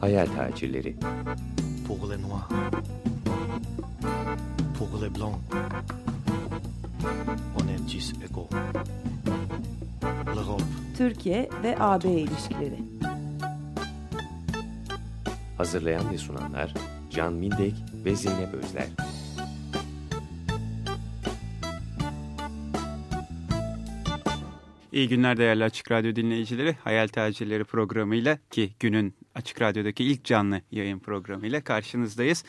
Hayal tacirleri. Pour les noirs. Pour les blancs. On est tous égaux. L'Europe. Türkiye ve AB ilişkileri. Hazırlayan ve sunanlar Can Mindek ve Zeynep Özler. İyi günler değerli Açık Radyo dinleyicileri. Hayal Tacirleri programıyla ki günün Açık Radyo'daki ilk canlı yayın programıyla karşınızdayız.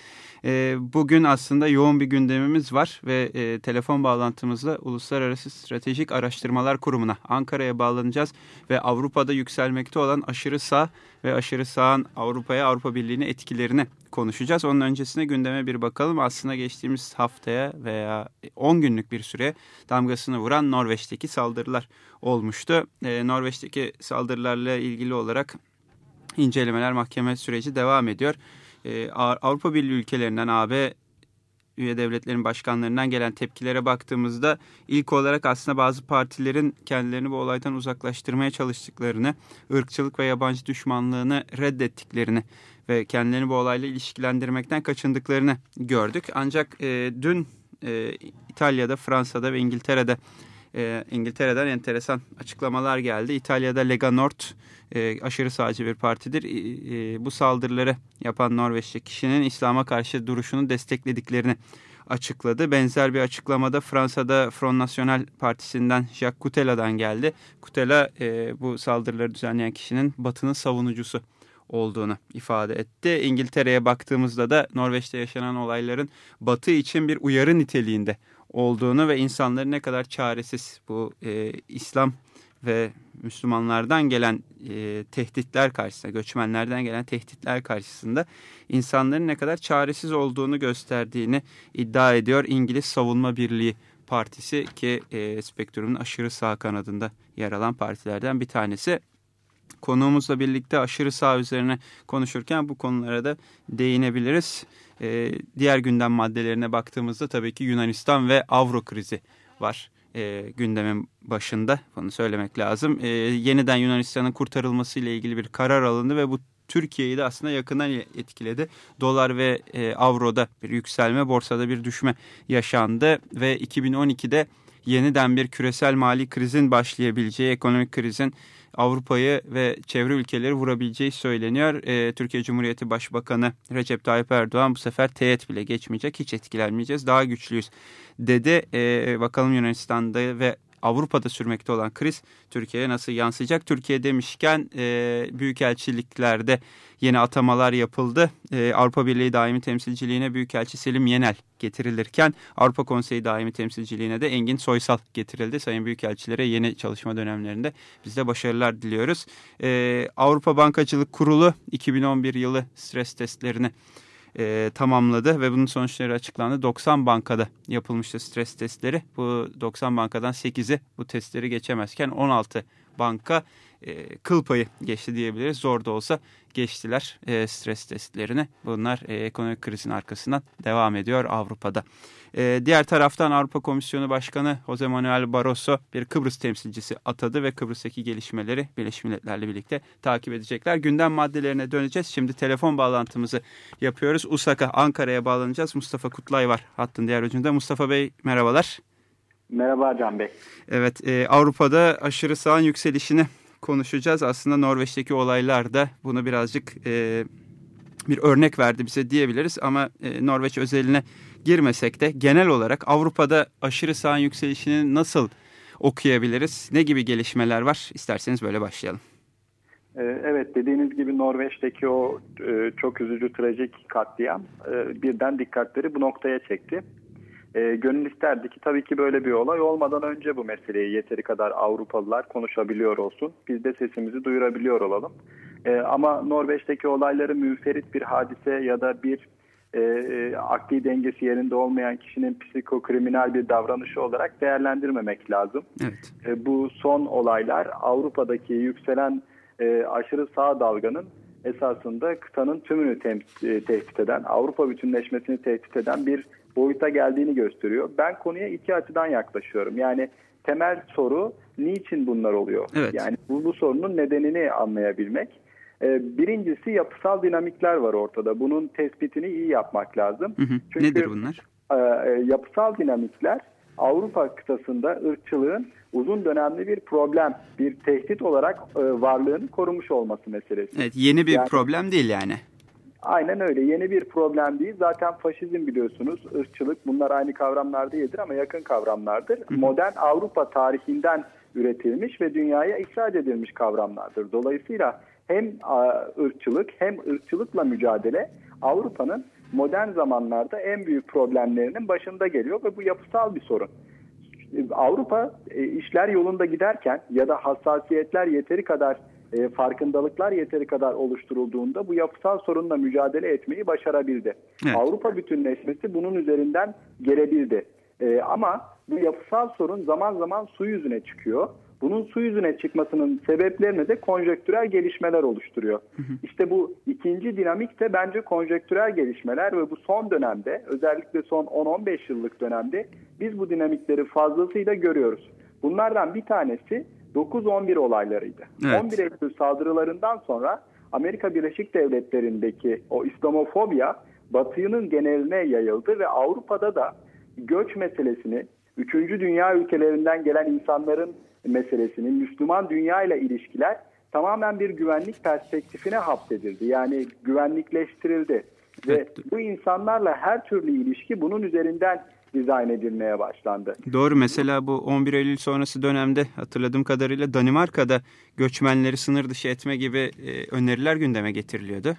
E, bugün aslında yoğun bir gündemimiz var ve e, telefon bağlantımızla Uluslararası Stratejik Araştırmalar Kurumu'na Ankara'ya bağlanacağız ve Avrupa'da yükselmekte olan aşırı sağ ve aşırı sağın Avrupa'ya Avrupa Birliği'ne etkilerini konuşacağız. Onun öncesine gündeme bir bakalım. Aslında geçtiğimiz haftaya veya 10 günlük bir süre damgasını vuran Norveç'teki saldırılar olmuştu. E, Norveç'teki saldırılarla ilgili olarak incelemeler, mahkeme süreci devam ediyor. E, Avrupa Birliği ülkelerinden, AB üye devletlerin başkanlarından gelen tepkilere baktığımızda ilk olarak aslında bazı partilerin kendilerini bu olaydan uzaklaştırmaya çalıştıklarını, ırkçılık ve yabancı düşmanlığını reddettiklerini ve kendilerini bu olayla ilişkilendirmekten kaçındıklarını gördük. Ancak e, dün e, İtalya'da, Fransa'da ve İngiltere'de e, İngiltere'den enteresan açıklamalar geldi. İtalya'da Lega Nord e, aşırı sağcı bir partidir. E, e, bu saldırıları yapan Norveçli kişinin İslam'a karşı duruşunu desteklediklerini açıkladı. Benzer bir açıklamada Fransa'da Front National Partisi'nden Jacques Coutela'dan geldi. Coutela e, bu saldırıları düzenleyen kişinin batının savunucusu olduğunu ifade etti. İngiltere'ye baktığımızda da Norveç'te yaşanan olayların batı için bir uyarı niteliğinde olduğunu ve insanların ne kadar çaresiz bu e, İslam ve Müslümanlardan gelen e, tehditler karşısında, göçmenlerden gelen tehditler karşısında insanların ne kadar çaresiz olduğunu gösterdiğini iddia ediyor İngiliz Savunma Birliği Partisi ki e, spektrumun aşırı sağ kanadında yer alan partilerden bir tanesi. Konuğumuzla birlikte aşırı sağ üzerine konuşurken bu konulara da değinebiliriz. E, diğer gündem maddelerine baktığımızda tabii ki Yunanistan ve Avro krizi var e, gündemin başında. Bunu söylemek lazım. E, yeniden Yunanistan'ın kurtarılması ile ilgili bir karar alındı ve bu Türkiye'yi de aslında yakından etkiledi. Dolar ve e, avroda bir yükselme, borsada bir düşme yaşandı ve 2012'de yeniden bir küresel mali krizin başlayabileceği, ekonomik krizin Avrupa'yı ve çevre ülkeleri vurabileceği söyleniyor. E, Türkiye Cumhuriyeti Başbakanı Recep Tayyip Erdoğan bu sefer teğet bile geçmeyecek, hiç etkilenmeyeceğiz, daha güçlüyüz dedi. E, bakalım Yunanistan'da ve Avrupa'da sürmekte olan kriz Türkiye'ye nasıl yansıyacak? Türkiye demişken e, büyükelçiliklerde yeni atamalar yapıldı. E, Avrupa Birliği Daimi Temsilciliğine Büyükelçi Selim Yenel getirilirken Avrupa Konseyi Daimi Temsilciliğine de Engin Soysal getirildi. Sayın Büyükelçilere yeni çalışma dönemlerinde biz de başarılar diliyoruz. E, Avrupa Bankacılık Kurulu 2011 yılı stres testlerini e, tamamladı ve bunun sonuçları açıklandı. 90 bankada yapılmıştı stres testleri. Bu 90 bankadan 8'i bu testleri geçemezken 16 banka e, kıl payı geçti diyebiliriz. Zor da olsa geçtiler e, stres testlerini. Bunlar e, ekonomik krizin arkasından devam ediyor Avrupa'da. E, diğer taraftan Avrupa Komisyonu Başkanı Jose Manuel Barroso bir Kıbrıs temsilcisi atadı ve Kıbrıs'taki gelişmeleri Birleşmiş Milletler'le birlikte takip edecekler. Gündem maddelerine döneceğiz. Şimdi telefon bağlantımızı yapıyoruz. Usaka, Ankara'ya bağlanacağız. Mustafa Kutlay var hattın diğer ucunda. Mustafa Bey merhabalar. Merhaba Can Bey. Evet, e, Avrupa'da aşırı sağın yükselişini konuşacağız. Aslında Norveç'teki olaylar da bunu birazcık e, bir örnek verdi bize diyebiliriz. Ama e, Norveç özeline girmesek de genel olarak Avrupa'da aşırı sağın yükselişini nasıl okuyabiliriz? Ne gibi gelişmeler var? İsterseniz böyle başlayalım. Ee, evet dediğiniz gibi Norveç'teki o e, çok üzücü trajik katliam e, birden dikkatleri bu noktaya çekti. E, gönül isterdi ki tabii ki böyle bir olay olmadan önce bu meseleyi yeteri kadar Avrupalılar konuşabiliyor olsun. Biz de sesimizi duyurabiliyor olalım. E, ama Norveç'teki olayları müferit bir hadise ya da bir e, e, akli dengesi yerinde olmayan kişinin psikokriminal bir davranışı olarak değerlendirmemek lazım. Evet. E, bu son olaylar Avrupa'daki yükselen e, aşırı sağ dalganın esasında kıtanın tümünü e, tehdit eden, Avrupa bütünleşmesini tehdit eden bir boyuta geldiğini gösteriyor. Ben konuya iki açıdan yaklaşıyorum. Yani temel soru niçin bunlar oluyor? Evet. Yani bu, bu sorunun nedenini anlayabilmek. Ee, birincisi yapısal dinamikler var ortada. Bunun tespitini iyi yapmak lazım. Hı hı. Çünkü Nedir bunlar? e, e, yapısal dinamikler Avrupa kıtasında ırkçılığın uzun dönemli bir problem, bir tehdit olarak e, varlığını korumuş olması meselesi. Evet, yeni bir Yani- problem değil yani. Aynen öyle. Yeni bir problem değil. Zaten faşizm biliyorsunuz, ırkçılık bunlar aynı kavramlar değildir ama yakın kavramlardır. Modern Avrupa tarihinden üretilmiş ve dünyaya ihraç edilmiş kavramlardır. Dolayısıyla hem ırkçılık hem ırkçılıkla mücadele Avrupa'nın modern zamanlarda en büyük problemlerinin başında geliyor ve bu yapısal bir sorun. Avrupa e, işler yolunda giderken ya da hassasiyetler yeteri kadar e, farkındalıklar yeteri kadar oluşturulduğunda bu yapısal sorunla mücadele etmeyi başarabildi. Evet. Avrupa bütünleşmesi bunun üzerinden gelebildi. E, ama bu yapısal sorun zaman zaman su yüzüne çıkıyor. Bunun su yüzüne çıkmasının sebeplerini de konjektürel gelişmeler oluşturuyor. İşte bu ikinci dinamik de bence konjektürel gelişmeler ve bu son dönemde özellikle son 10-15 yıllık dönemde biz bu dinamikleri fazlasıyla görüyoruz. Bunlardan bir tanesi 9-11 olaylarıydı. Evet. 11 Eylül saldırılarından sonra Amerika Birleşik Devletleri'ndeki o İslamofobya Batı'nın geneline yayıldı ve Avrupa'da da göç meselesini, 3. dünya ülkelerinden gelen insanların meselesini, Müslüman dünya ile ilişkiler tamamen bir güvenlik perspektifine hapsedildi. Yani güvenlikleştirildi. Ve Evet. bu insanlarla her türlü ilişki bunun üzerinden dizayn edilmeye başlandı. Doğru mesela bu 11 Eylül sonrası dönemde hatırladığım kadarıyla Danimarka'da göçmenleri sınır dışı etme gibi e, öneriler gündeme getiriliyordu.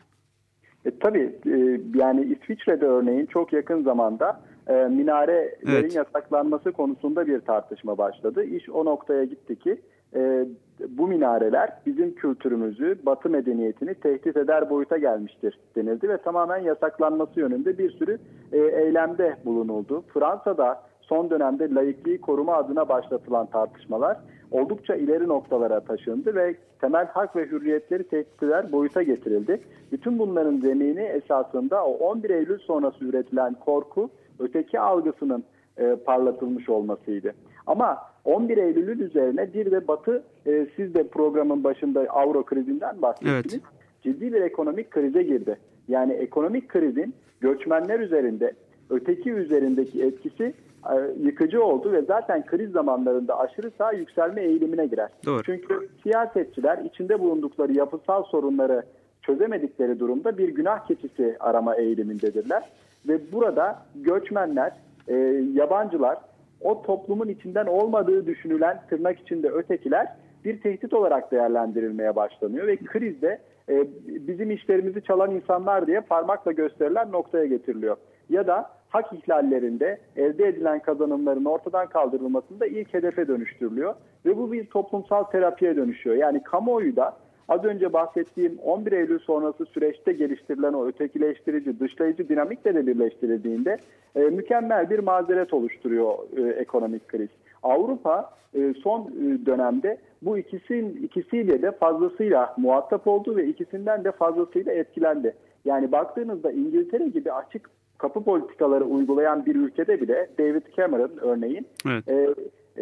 E, tabii e, yani İsviçre'de örneğin çok yakın zamanda e, minarelerin Evet. yasaklanması konusunda bir tartışma başladı. İş o noktaya gitti ki e, bu minareler bizim kültürümüzü, batı medeniyetini tehdit eder boyuta gelmiştir denildi ve tamamen yasaklanması yönünde bir sürü e, eylemde bulunuldu. Fransa'da son dönemde laikliği koruma adına başlatılan tartışmalar oldukça ileri noktalara taşındı ve temel hak ve hürriyetleri tehdit eder boyuta getirildi. Bütün bunların zemini esasında o 11 Eylül sonrası üretilen korku, öteki algısının e, parlatılmış olmasıydı. Ama 11 Eylül'ün üzerine bir de Batı, e, siz de programın başında avro krizinden bahsettiniz. Evet. Ciddi bir ekonomik krize girdi. Yani ekonomik krizin göçmenler üzerinde, öteki üzerindeki etkisi e, yıkıcı oldu ve zaten kriz zamanlarında aşırı sağ yükselme eğilimine girer. Doğru. Çünkü siyasetçiler içinde bulundukları yapısal sorunları çözemedikleri durumda bir günah keçisi arama eğilimindedirler. Ve burada göçmenler, e, yabancılar, o toplumun içinden olmadığı düşünülen tırnak içinde ötekiler bir tehdit olarak değerlendirilmeye başlanıyor ve krizde e, bizim işlerimizi çalan insanlar diye parmakla gösterilen noktaya getiriliyor. Ya da hak ihlallerinde elde edilen kazanımların ortadan kaldırılmasında ilk hedefe dönüştürülüyor ve bu bir toplumsal terapiye dönüşüyor. Yani kamuoyu da az önce bahsettiğim 11 Eylül sonrası süreçte geliştirilen o ötekileştirici, dışlayıcı dinamikle de birleştirildiğinde e, mükemmel bir mazeret oluşturuyor e, ekonomik kriz. Avrupa e, son e, dönemde bu ikisin ikisiyle de fazlasıyla muhatap oldu ve ikisinden de fazlasıyla etkilendi. Yani baktığınızda İngiltere gibi açık kapı politikaları uygulayan bir ülkede bile David Cameron örneğin Evet. e,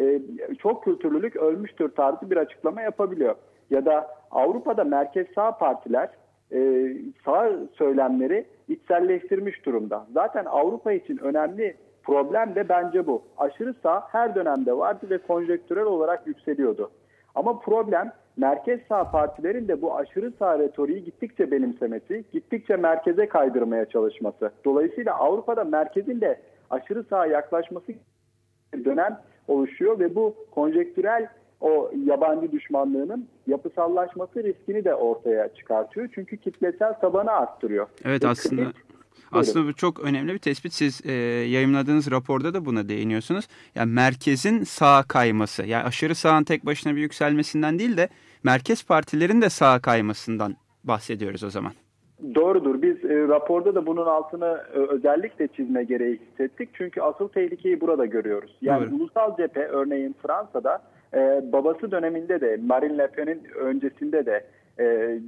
e, çok kültürlülük ölmüştür tarzı bir açıklama yapabiliyor. Ya da Avrupa'da merkez sağ partiler e, sağ söylemleri içselleştirmiş durumda. Zaten Avrupa için önemli problem de bence bu. Aşırı sağ her dönemde vardı ve konjektürel olarak yükseliyordu. Ama problem merkez sağ partilerin de bu aşırı sağ retoriği gittikçe benimsemesi, gittikçe merkeze kaydırmaya çalışması. Dolayısıyla Avrupa'da merkezin de aşırı sağa yaklaşması dönem oluşuyor ve bu konjektürel o yabancı düşmanlığının yapısallaşması riskini de ortaya çıkartıyor. Çünkü kitlesel tabanı arttırıyor. Evet Ve aslında kriz- aslında bu çok önemli bir tespit. Siz e, yayınladığınız raporda da buna değiniyorsunuz. Yani merkezin sağa kayması. Yani aşırı sağın tek başına bir yükselmesinden değil de merkez partilerin de sağa kaymasından bahsediyoruz o zaman. Doğrudur. Biz e, raporda da bunun altını e, özellikle çizme gereği hissettik. Çünkü asıl tehlikeyi burada görüyoruz. Yani Doğru. ulusal cephe örneğin Fransa'da e, babası döneminde de Marine Le Pen'in öncesinde de e,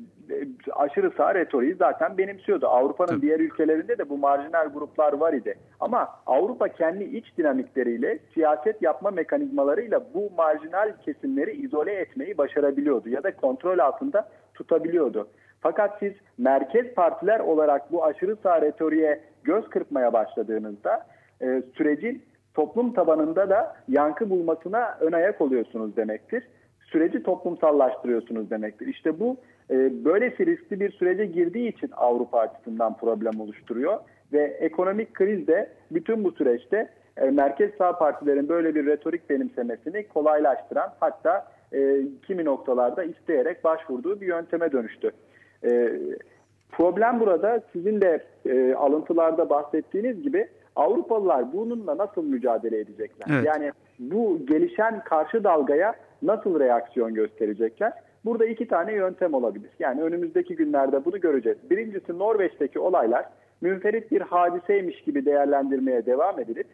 aşırı sağ retoriği zaten benimsiyordu. Avrupa'nın diğer ülkelerinde de bu marjinal gruplar var idi. Ama Avrupa kendi iç dinamikleriyle, siyaset yapma mekanizmalarıyla bu marjinal kesimleri izole etmeyi başarabiliyordu ya da kontrol altında tutabiliyordu. Fakat siz merkez partiler olarak bu aşırı sağ retoriğe göz kırpmaya başladığınızda e, sürecin toplum tabanında da yankı bulmasına ön ayak oluyorsunuz demektir. Süreci toplumsallaştırıyorsunuz demektir. İşte bu e, böylesi riskli bir sürece girdiği için Avrupa açısından problem oluşturuyor ve ekonomik kriz de bütün bu süreçte e, merkez sağ partilerin böyle bir retorik benimsemesini kolaylaştıran hatta e, kimi noktalarda isteyerek başvurduğu bir yönteme dönüştü. E, problem burada sizin de e, alıntılarda bahsettiğiniz gibi Avrupalılar bununla nasıl mücadele edecekler? Evet. Yani bu gelişen karşı dalgaya nasıl reaksiyon gösterecekler? Burada iki tane yöntem olabilir. Yani önümüzdeki günlerde bunu göreceğiz. Birincisi Norveç'teki olaylar münferit bir hadiseymiş gibi değerlendirmeye devam edilip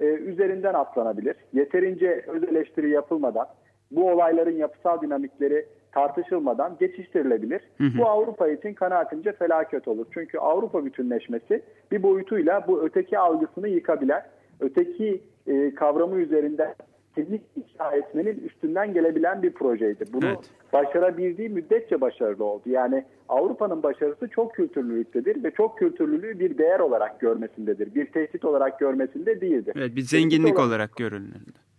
e, üzerinden atlanabilir. Yeterince öz eleştiri yapılmadan bu olayların yapısal dinamikleri tartışılmadan geçiştirilebilir. Hı hı. Bu Avrupa için kanaatimce felaket olur. Çünkü Avrupa bütünleşmesi bir boyutuyla bu öteki algısını yıkabilen, öteki e, kavramı üzerinden kimlik inşa etmenin üstünden gelebilen bir projeydi. Bunu evet. başarabildiği müddetçe başarılı oldu. Yani Avrupa'nın başarısı çok kültürlülüktedir ve çok kültürlülüğü bir değer olarak görmesindedir. Bir tehdit olarak görmesinde değildir. Evet, bir zenginlik olarak, olarak görünür.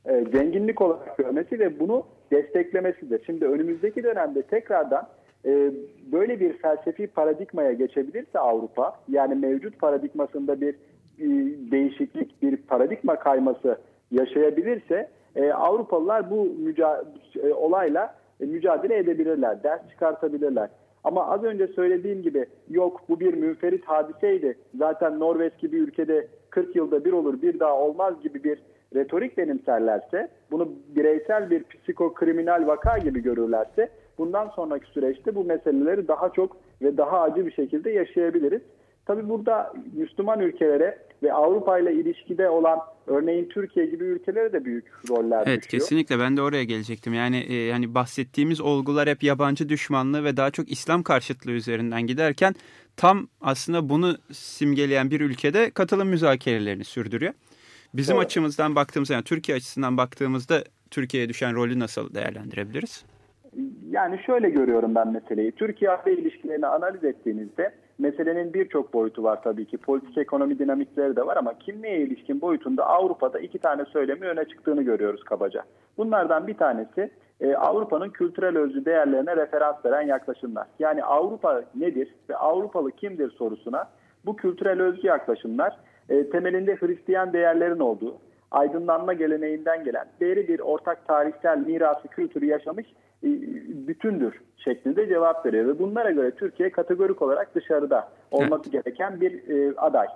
E, zenginlik olarak görmesi ve bunu desteklemesidir. Şimdi önümüzdeki dönemde tekrardan e, böyle bir felsefi paradigmaya geçebilirse Avrupa, yani mevcut paradigmasında bir e, değişiklik, bir paradigma kayması yaşayabilirse e, Avrupalılar bu müca e, olayla e, mücadele edebilirler, ders çıkartabilirler. Ama az önce söylediğim gibi yok bu bir münferit hadiseydi. Zaten Norveç gibi ülkede 40 yılda bir olur bir daha olmaz gibi bir retorik benimserlerse, bunu bireysel bir psikokriminal vaka gibi görürlerse bundan sonraki süreçte bu meseleleri daha çok ve daha acı bir şekilde yaşayabiliriz. Tabii burada Müslüman ülkelere ve Avrupa ile ilişkide olan örneğin Türkiye gibi ülkelere de büyük roller evet, düşüyor. Kesinlikle ben de oraya gelecektim. Yani e, yani bahsettiğimiz olgular hep yabancı düşmanlığı ve daha çok İslam karşıtlığı üzerinden giderken tam aslında bunu simgeleyen bir ülkede katılım müzakerelerini sürdürüyor. Bizim evet. açımızdan baktığımızda yani Türkiye açısından baktığımızda Türkiye'ye düşen rolü nasıl değerlendirebiliriz? Yani şöyle görüyorum ben meseleyi. Türkiye-AB ilişkilerini analiz ettiğinizde meselenin birçok boyutu var tabii ki. Politik ekonomi dinamikleri de var ama kimliğe ilişkin boyutunda Avrupa'da iki tane söylemi öne çıktığını görüyoruz kabaca. Bunlardan bir tanesi e, Avrupa'nın kültürel özlü değerlerine referans veren yaklaşımlar. Yani Avrupa nedir ve Avrupalı kimdir sorusuna bu kültürel özgü yaklaşımlar e, temelinde Hristiyan değerlerin olduğu, aydınlanma geleneğinden gelen değeri bir ortak tarihsel mirası kültürü yaşamış e, bütündür şeklinde cevap veriyor. Ve bunlara göre Türkiye kategorik olarak dışarıda olması evet. gereken bir e, aday.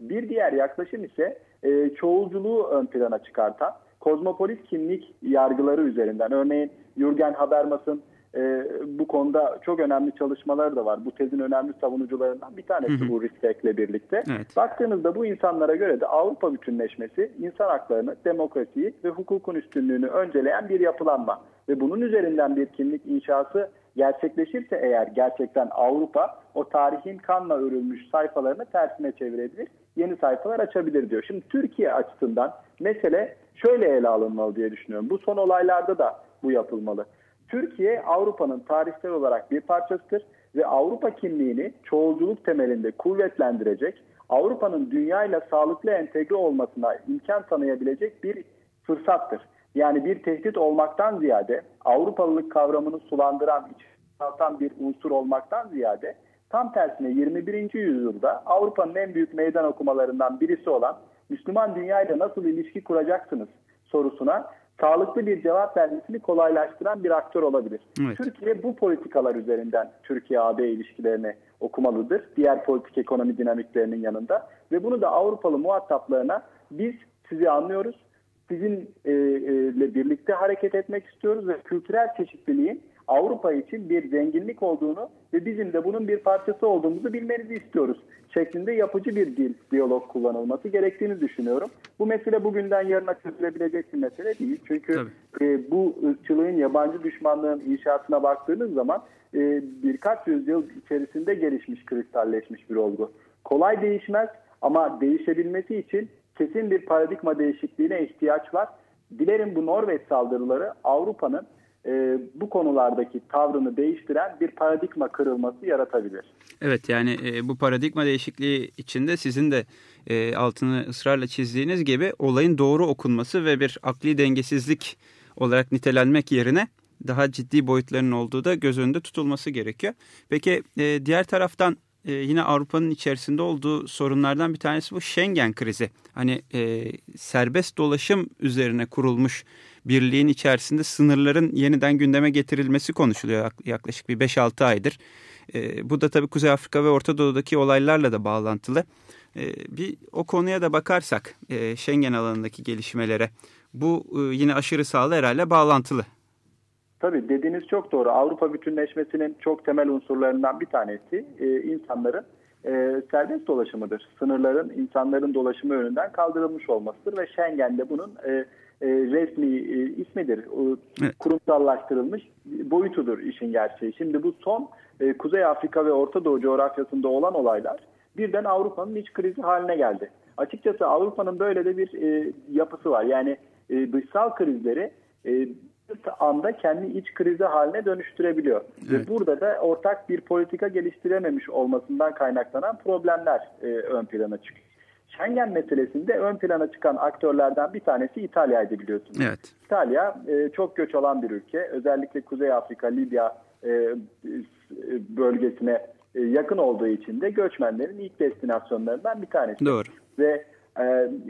Bir diğer yaklaşım ise e, çoğulculuğu ön plana çıkartan kozmopolit kimlik yargıları üzerinden. Örneğin Jürgen Habermas'ın e, bu konuda çok önemli çalışmaları da var. Bu tezin önemli savunucularından bir tanesi hı hı. bu Riskek'le birlikte. Evet. Baktığınızda bu insanlara göre de Avrupa bütünleşmesi insan haklarını, demokrasiyi ve hukukun üstünlüğünü önceleyen bir yapılanma. Ve bunun üzerinden bir kimlik inşası gerçekleşirse eğer gerçekten Avrupa o tarihin kanla örülmüş sayfalarını tersine çevirebilir, yeni sayfalar açabilir diyor. Şimdi Türkiye açısından mesele şöyle ele alınmalı diye düşünüyorum. Bu son olaylarda da bu yapılmalı. Türkiye Avrupa'nın tarihsel olarak bir parçasıdır ve Avrupa kimliğini çoğulculuk temelinde kuvvetlendirecek, Avrupa'nın dünyayla sağlıklı entegre olmasına imkan tanıyabilecek bir fırsattır. Yani bir tehdit olmaktan ziyade Avrupalılık kavramını sulandıran, içerten bir unsur olmaktan ziyade tam tersine 21. yüzyılda Avrupa'nın en büyük meydan okumalarından birisi olan Müslüman dünyayla nasıl ilişki kuracaksınız sorusuna sağlıklı bir cevap vermesini kolaylaştıran bir aktör olabilir. Evet. Türkiye bu politikalar üzerinden Türkiye-AB ilişkilerini okumalıdır. Diğer politik ekonomi dinamiklerinin yanında ve bunu da Avrupalı muhataplarına biz sizi anlıyoruz. Sizinle e, birlikte hareket etmek istiyoruz ve kültürel çeşitliliğin Avrupa için bir zenginlik olduğunu ve bizim de bunun bir parçası olduğumuzu bilmenizi istiyoruz şeklinde yapıcı bir dil, diyalog kullanılması gerektiğini düşünüyorum. Bu mesele bugünden yarına çözülebilecek bir mesele değil. Çünkü e, bu ırkçılığın, yabancı düşmanlığın inşaatına baktığınız zaman e, birkaç yüzyıl içerisinde gelişmiş, kristalleşmiş bir olgu. Kolay değişmez ama değişebilmesi için kesin bir paradigma değişikliğine ihtiyaç var. Dilerim bu Norveç saldırıları Avrupa'nın e, bu konulardaki tavrını değiştiren bir paradigma kırılması yaratabilir. Evet yani e, bu paradigma değişikliği içinde sizin de e, altını ısrarla çizdiğiniz gibi olayın doğru okunması ve bir akli dengesizlik olarak nitelenmek yerine daha ciddi boyutlarının olduğu da göz önünde tutulması gerekiyor. Peki e, diğer taraftan e, yine Avrupa'nın içerisinde olduğu sorunlardan bir tanesi bu Schengen krizi. Hani e, serbest dolaşım üzerine kurulmuş birliğin içerisinde sınırların yeniden gündeme getirilmesi konuşuluyor yaklaşık bir 5-6 aydır. E, bu da tabii Kuzey Afrika ve Orta Doğu'daki olaylarla da bağlantılı. E, bir o konuya da bakarsak e, Schengen alanındaki gelişmelere bu e, yine aşırı sağlı herhalde bağlantılı. Tabii dediğiniz çok doğru. Avrupa bütünleşmesinin çok temel unsurlarından bir tanesi e, insanların e, serbest dolaşımıdır. Sınırların insanların dolaşımı önünden kaldırılmış olmasıdır ve Schengen'de bunun e, resmi e, ismidir. E, evet. Kurumsallaştırılmış boyutudur işin gerçeği. Şimdi bu son e, Kuzey Afrika ve Orta Doğu coğrafyasında olan olaylar birden Avrupa'nın iç krizi haline geldi. Açıkçası Avrupa'nın böyle de bir yapısı var. Yani dışsal krizleri anda kendi iç krizi haline dönüştürebiliyor. Evet. Ve burada da ortak bir politika geliştirememiş olmasından kaynaklanan problemler ön plana çıkıyor. Schengen meselesinde ön plana çıkan aktörlerden bir tanesi İtalya'ydı biliyorsunuz. Evet. İtalya e, çok göç alan bir ülke. Özellikle Kuzey Afrika, Libya e, bölgesine e, yakın olduğu için de göçmenlerin ilk destinasyonlarından bir tanesi. Doğru. Ve e,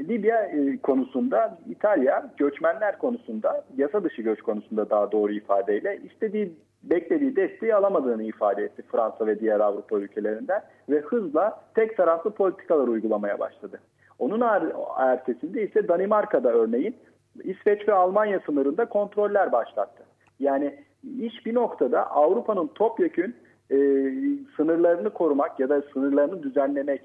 Libya e, konusunda İtalya göçmenler konusunda yasa dışı göç konusunda daha doğru ifadeyle istediği beklediği desteği alamadığını ifade etti Fransa ve diğer Avrupa ülkelerinden ve hızla tek taraflı politikalar uygulamaya başladı. Onun er, ertesinde ise Danimarka'da örneğin İsveç ve Almanya sınırında kontroller başlattı. Yani iş bir noktada Avrupa'nın topyekün e, sınırlarını korumak ya da sınırlarını düzenlemek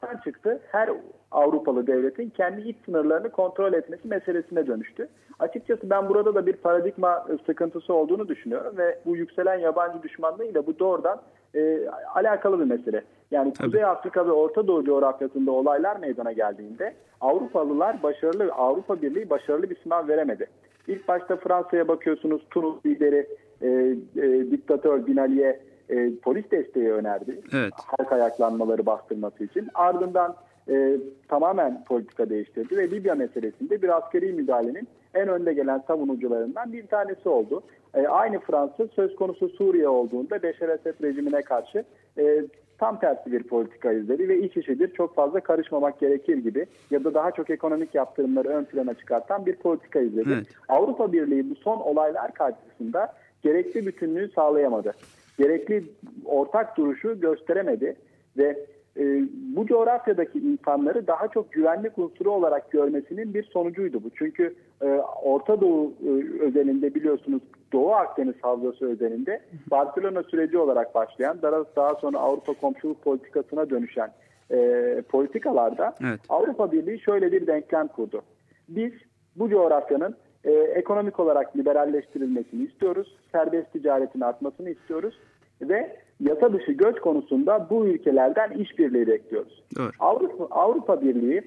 olmaktan çıktı. Her Avrupalı devletin kendi iç sınırlarını kontrol etmesi meselesine dönüştü. Açıkçası ben burada da bir paradigma sıkıntısı olduğunu düşünüyorum ve bu yükselen yabancı düşmanlığıyla bu doğrudan e, alakalı bir mesele. Yani Tabii. Kuzey Afrika ve Orta Doğu coğrafyasında olaylar meydana geldiğinde Avrupalılar başarılı, Avrupa Birliği başarılı bir sınav veremedi. İlk başta Fransa'ya bakıyorsunuz, Tunus lideri e, e, diktatör Binali'ye e, polis desteği önerdi. Evet. Halk ayaklanmaları bastırması için. Ardından e, tamamen politika değiştirdi ve Libya meselesinde bir askeri müdahalenin en önde gelen savunucularından bir tanesi oldu. E, aynı Fransa söz konusu Suriye olduğunda Beşer Esed rejimine karşı e, tam tersi bir politika izledi ve iç içedir çok fazla karışmamak gerekir gibi ya da daha çok ekonomik yaptırımları ön plana çıkartan bir politika izledi. Evet. Avrupa Birliği bu son olaylar karşısında gerekli bütünlüğü sağlayamadı. Gerekli ortak duruşu gösteremedi ve e, bu coğrafyadaki insanları daha çok güvenlik unsuru olarak görmesinin bir sonucuydu bu. Çünkü e, Orta Doğu e, özelinde biliyorsunuz Doğu Akdeniz Havzası özelinde Barcelona süreci olarak başlayan daha, daha sonra Avrupa komşuluk politikasına dönüşen e, politikalarda evet. Avrupa Birliği şöyle bir denklem kurdu. Biz bu coğrafyanın e, ekonomik olarak liberalleştirilmesini istiyoruz. Serbest ticaretin artmasını istiyoruz ve yasa dışı göç konusunda bu ülkelerden işbirliği bekliyoruz. Evet. Avrupa, Avrupa Birliği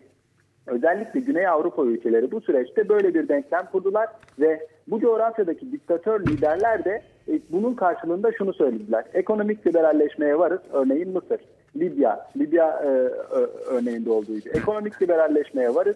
özellikle Güney Avrupa ülkeleri bu süreçte böyle bir denklem kurdular ve bu coğrafyadaki diktatör liderler de e, bunun karşılığında şunu söylediler. Ekonomik liberalleşmeye varız. Örneğin Mısır, Libya, Libya e, örneğinde olduğu gibi. Ekonomik liberalleşmeye varız.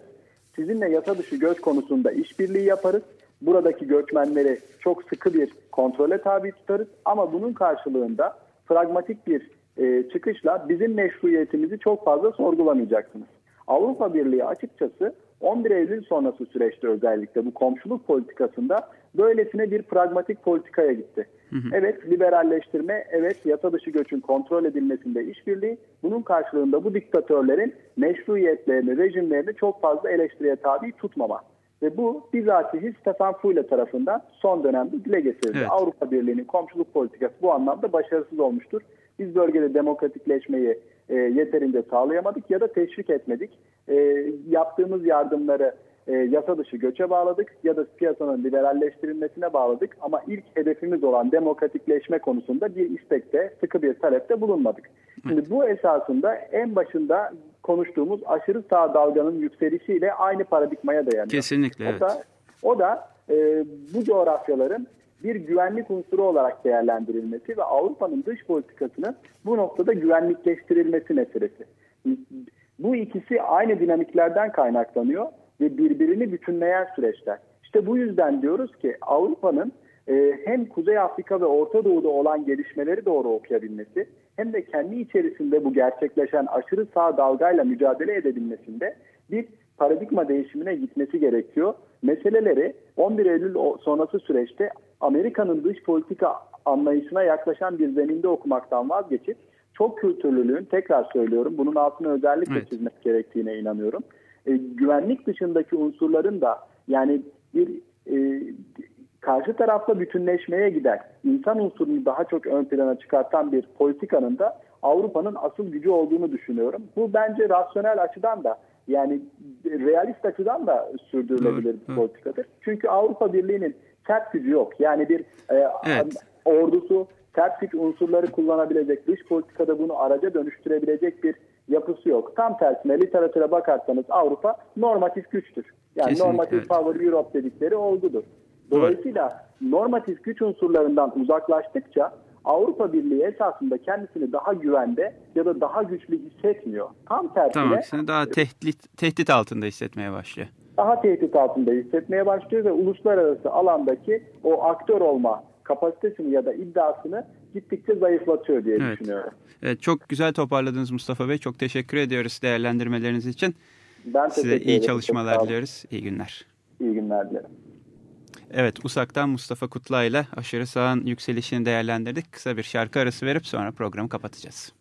Sizinle yasa dışı göç konusunda işbirliği yaparız buradaki göçmenleri çok sıkı bir kontrole tabi tutarız ama bunun karşılığında pragmatik bir e, çıkışla bizim meşruiyetimizi çok fazla sorgulamayacaksınız. Avrupa Birliği açıkçası 11 Eylül sonrası süreçte özellikle bu komşuluk politikasında böylesine bir pragmatik politikaya gitti. Hı hı. Evet liberalleştirme, evet yasa dışı göçün kontrol edilmesinde işbirliği, bunun karşılığında bu diktatörlerin meşruiyetlerini, rejimlerini çok fazla eleştiriye tabi tutmama. Ve bu bizatihi Stefan Fuyle tarafından son dönemde dile getirildi. Evet. Avrupa Birliği'nin komşuluk politikası bu anlamda başarısız olmuştur. Biz bölgede demokratikleşmeyi e, yeterince sağlayamadık ya da teşvik etmedik. E, yaptığımız yardımları e, yasa dışı göçe bağladık ya da piyasanın liberalleştirilmesine bağladık ama ilk hedefimiz olan demokratikleşme konusunda bir istekte, sıkı bir talepte bulunmadık. Şimdi bu esasında en başında konuştuğumuz aşırı sağ dalganın yükselişiyle aynı paradigmaya dayanıyor. Kesinlikle o evet. Da, o da e, bu coğrafyaların bir güvenlik unsuru olarak değerlendirilmesi ve Avrupa'nın dış politikasının bu noktada güvenlikleştirilmesi meselesi. Bu ikisi aynı dinamiklerden kaynaklanıyor ve birbirini bütünleyen süreçler. İşte bu yüzden diyoruz ki Avrupa'nın e, hem Kuzey Afrika ve Orta Doğu'da olan gelişmeleri doğru okuyabilmesi hem de kendi içerisinde bu gerçekleşen aşırı sağ dalgayla mücadele edebilmesinde bir paradigma değişimine gitmesi gerekiyor. Meseleleri 11 Eylül sonrası süreçte Amerika'nın dış politika anlayışına yaklaşan bir zeminde okumaktan vazgeçip çok kültürlülüğün tekrar söylüyorum bunun altını özellikle evet. çizmek gerektiğine inanıyorum. E, güvenlik dışındaki unsurların da yani bir e, karşı tarafla bütünleşmeye gider, insan unsurunu daha çok ön plana çıkartan bir politikanın da Avrupa'nın asıl gücü olduğunu düşünüyorum. Bu bence rasyonel açıdan da yani realist açıdan da sürdürülebilir bir politikadır. Çünkü Avrupa Birliği'nin sert gücü yok. Yani bir e, evet. ordusu sert güç unsurları kullanabilecek, dış politikada bunu araca dönüştürebilecek bir yapısı yok. Tam tersine literatüre bakarsanız Avrupa normatif güçtür. Yani Kesinlikle, normatif evet. power Europe dedikleri olgudur. Dolayısıyla normatif güç unsurlarından uzaklaştıkça Avrupa Birliği esasında kendisini daha güvende ya da daha güçlü hissetmiyor. Tam tersine Tamam, aksine daha tehdit, tehdit altında hissetmeye başlıyor. daha tehdit altında hissetmeye başlıyor ve uluslararası alandaki o aktör olma kapasitesini ya da iddiasını gittikçe zayıflatıyor diye Evet. düşünüyorum. Evet, çok güzel toparladınız Mustafa Bey. Çok teşekkür ediyoruz değerlendirmeleriniz için. Ben Size iyi çalışmalar diliyoruz. İyi günler. İyi günler dilerim. Evet, Usak'tan Mustafa Kutla ile aşırı sağın yükselişini değerlendirdik. Kısa bir şarkı arası verip sonra programı kapatacağız.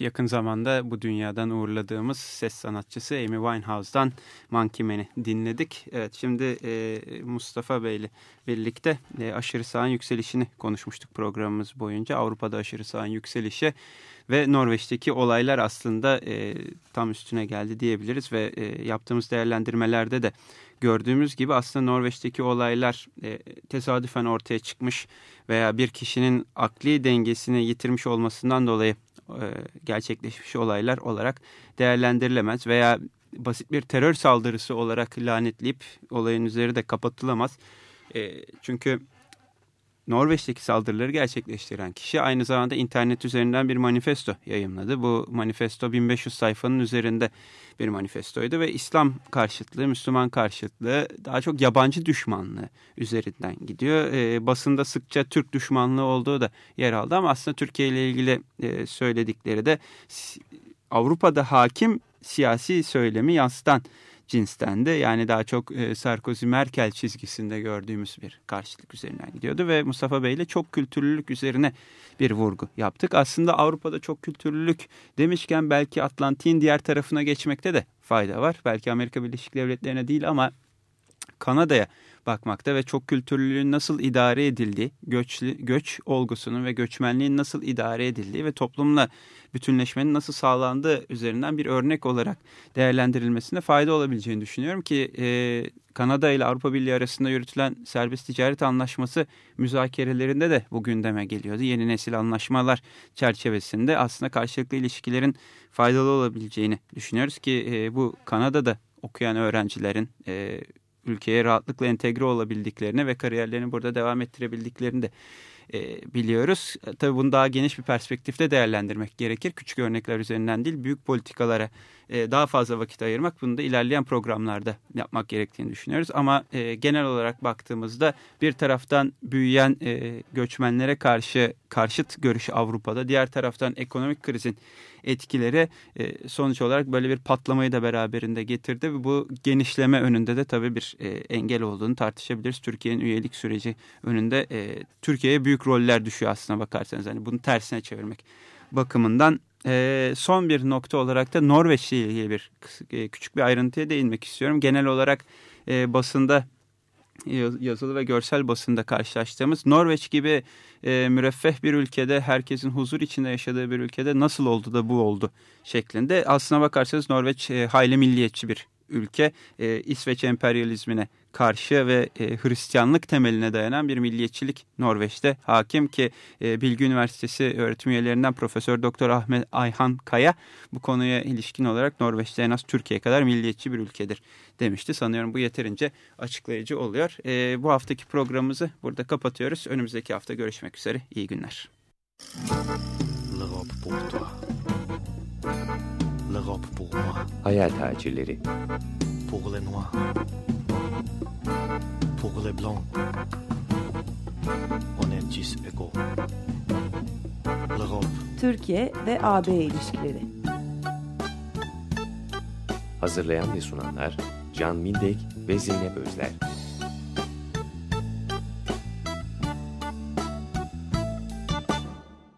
Yakın zamanda bu dünyadan uğurladığımız ses sanatçısı Amy Winehouse'dan Monkey Man'i dinledik. Evet şimdi e, Mustafa Bey ile birlikte e, aşırı sağın yükselişini konuşmuştuk programımız boyunca. Avrupa'da aşırı sağın yükselişi ve Norveç'teki olaylar aslında e, tam üstüne geldi diyebiliriz ve e, yaptığımız değerlendirmelerde de gördüğümüz gibi aslında Norveç'teki olaylar e, tesadüfen ortaya çıkmış veya bir kişinin akli dengesini yitirmiş olmasından dolayı gerçekleşmiş olaylar olarak değerlendirilemez veya basit bir terör saldırısı olarak lanetleyip olayın üzeri de kapatılamaz. E, çünkü Norveç'teki saldırıları gerçekleştiren kişi aynı zamanda internet üzerinden bir manifesto yayınladı. Bu manifesto 1500 sayfanın üzerinde bir manifestoydu ve İslam karşıtlığı, Müslüman karşıtlığı daha çok yabancı düşmanlığı üzerinden gidiyor. E, basında sıkça Türk düşmanlığı olduğu da yer aldı ama aslında Türkiye ile ilgili e, söyledikleri de Avrupa'da hakim siyasi söylemi yansıtan cinstendi. Yani daha çok e, Sarkozy-Merkel çizgisinde gördüğümüz bir karşılık üzerinden gidiyordu ve Mustafa Bey ile çok kültürlülük üzerine bir vurgu yaptık. Aslında Avrupa'da çok kültürlülük demişken belki Atlantik'in diğer tarafına geçmekte de fayda var. Belki Amerika Birleşik Devletleri'ne değil ama Kanada'ya bakmakta ve çok kültürlülüğün nasıl idare edildiği, göçlü, göç olgusunun ve göçmenliğin nasıl idare edildiği ve toplumla bütünleşmenin nasıl sağlandığı üzerinden bir örnek olarak değerlendirilmesine fayda olabileceğini düşünüyorum ki e, Kanada ile Avrupa Birliği arasında yürütülen serbest ticaret anlaşması müzakerelerinde de bu gündeme geliyordu. Yeni nesil anlaşmalar çerçevesinde aslında karşılıklı ilişkilerin faydalı olabileceğini düşünüyoruz ki e, bu Kanada'da okuyan öğrencilerin e, ülkeye rahatlıkla entegre olabildiklerini ve kariyerlerini burada devam ettirebildiklerini de e, biliyoruz. E, tabii bunu daha geniş bir perspektifte değerlendirmek gerekir. Küçük örnekler üzerinden değil, büyük politikalara e, daha fazla vakit ayırmak, bunu da ilerleyen programlarda yapmak gerektiğini düşünüyoruz. Ama e, genel olarak baktığımızda bir taraftan büyüyen e, göçmenlere karşı karşıt görüş Avrupa'da, diğer taraftan ekonomik krizin etkileri e, sonuç olarak böyle bir patlamayı da beraberinde getirdi ve bu genişleme önünde de tabii bir e, engel olduğunu tartışabiliriz. Türkiye'nin üyelik süreci önünde e, Türkiye'ye büyük roller düşüyor aslına bakarsanız. Hani bunu tersine çevirmek bakımından e, son bir nokta olarak da Norveç ile ilgili bir e, küçük bir ayrıntıya değinmek istiyorum. Genel olarak e, basında yazılı ve görsel basında karşılaştığımız Norveç gibi e, müreffeh bir ülkede herkesin huzur içinde yaşadığı bir ülkede nasıl oldu da bu oldu şeklinde. Aslına bakarsanız Norveç e, hayli milliyetçi bir ülke. E, İsveç emperyalizmine karşı ve e, Hristiyanlık temeline dayanan bir milliyetçilik Norveç'te hakim ki e, Bilgi Üniversitesi öğretim üyelerinden Profesör Doktor Ahmet Ayhan Kaya bu konuya ilişkin olarak Norveç'te en az Türkiye kadar milliyetçi bir ülkedir demişti. Sanıyorum bu yeterince açıklayıcı oluyor. E, bu haftaki programımızı burada kapatıyoruz. Önümüzdeki hafta görüşmek üzere. İyi günler. Hayal tacirleri. Pour les noirs. Pour les blancs. On est tous égaux. L'Europe Türkiye ve AB ilişkileri. Hazırlayan ve sunanlar Can Mindek ve Zeynep Özler.